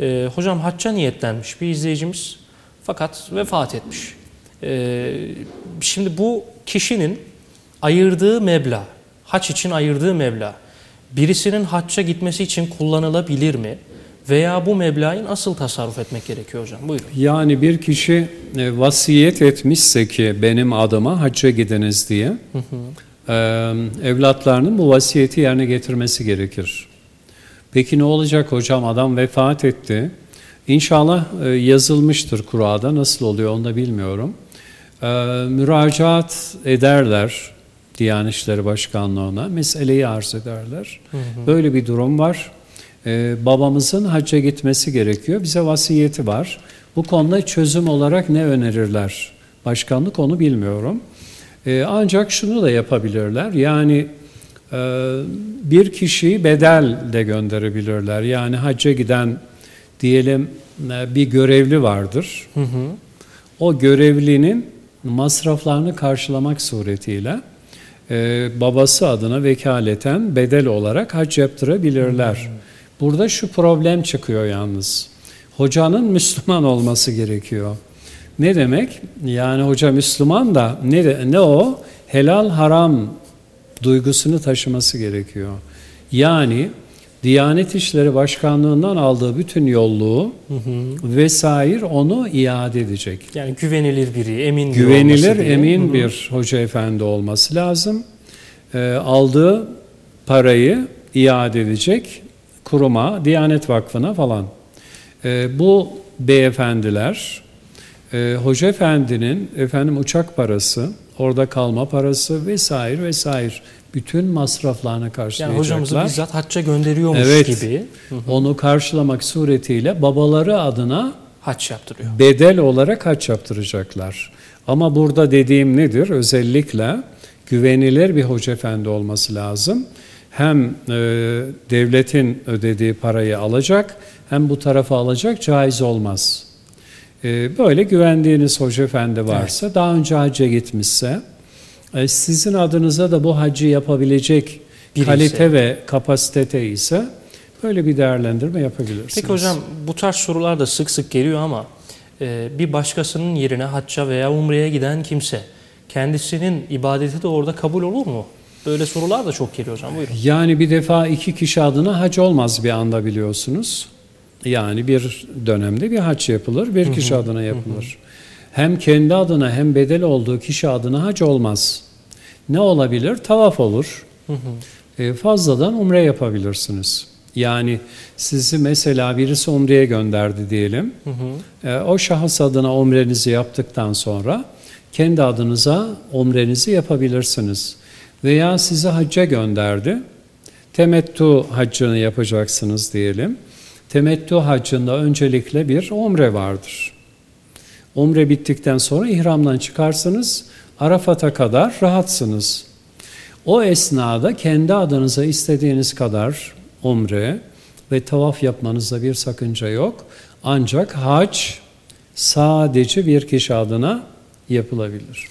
Ee, hocam hacca niyetlenmiş bir izleyicimiz fakat vefat etmiş. Ee, şimdi bu kişinin ayırdığı meblağ, haç için ayırdığı meblağ birisinin hacca gitmesi için kullanılabilir mi? Veya bu meblağı nasıl tasarruf etmek gerekiyor hocam? Buyurun. Yani bir kişi e, vasiyet etmişse ki benim adıma hacca gidiniz diye e, evlatlarının bu vasiyeti yerine getirmesi gerekir. Peki ne olacak hocam adam vefat etti. İnşallah e, yazılmıştır Kur'a'da nasıl oluyor onu da bilmiyorum. E, müracaat ederler Diyanet İşleri Başkanlığı'na meseleyi arz ederler. Böyle bir durum var. E, babamızın hacca gitmesi gerekiyor. Bize vasiyeti var. Bu konuda çözüm olarak ne önerirler? Başkanlık onu bilmiyorum. Ancak şunu da yapabilirler. Yani bir kişiyi bedel de gönderebilirler. Yani hacca giden diyelim e, bir görevli vardır. Hı hı. O görevlinin masraflarını karşılamak suretiyle e, babası adına vekaleten bedel olarak hac yaptırabilirler. Burada şu problem çıkıyor yalnız. Hocanın Müslüman olması gerekiyor. Ne demek? Yani hoca Müslüman da ne, de- ne o? Helal haram duygusunu taşıması gerekiyor. Yani Diyanet İşleri Başkanlığı'ndan aldığı bütün yolluğu vesaire onu iade edecek. Yani güvenilir biri, emin biri Güvenilir, diye. emin bir hoca efendi olması lazım. Ee, aldığı parayı iade edecek kuruma, Diyanet Vakfı'na falan. Ee, bu beyefendiler, e, hoca efendinin efendim uçak parası, orada kalma parası vesaire vesaire bütün masraflarını Yani karşılayacaklar. hocamızı bizzat hacca gönderiyormuş Evet. gibi Onu karşılamak suretiyle babaları adına hac yaptırıyor. bedel olarak haç yaptıracaklar. Ama burada dediğim nedir? Özellikle güvenilir bir hoca efendi olması lazım. Hem e, devletin ödediği parayı alacak hem bu tarafa alacak caiz olmaz. E, böyle güvendiğiniz hoca efendi varsa daha önce hacca gitmişse e, sizin adınıza da bu hacı yapabilecek Biri kalite ve kapasitete ise böyle bir değerlendirme yapabilirsiniz. Peki hocam bu tarz sorular da sık sık geliyor ama e, bir başkasının yerine hacca veya umreye giden kimse kendisinin ibadeti de orada kabul olur mu? Böyle sorular da çok geliyor hocam. Buyurun. Yani bir defa iki kişi adına hac olmaz bir anda biliyorsunuz. Yani bir dönemde bir hac yapılır, bir kişi adına yapılır. Hem kendi adına hem bedel olduğu kişi adına hac olmaz. Ne olabilir? Tavaf olur. E, fazladan umre yapabilirsiniz. Yani sizi mesela birisi umreye gönderdi diyelim. E, o şahıs adına umrenizi yaptıktan sonra kendi adınıza umrenizi yapabilirsiniz. Veya sizi hacca gönderdi. Temettu haccını yapacaksınız diyelim. Temettu haccında öncelikle bir umre vardır. Umre bittikten sonra ihramdan çıkarsınız. Arafat'a kadar rahatsınız. O esnada kendi adınıza istediğiniz kadar umre ve tavaf yapmanızda bir sakınca yok. Ancak hac sadece bir kişi adına yapılabilir.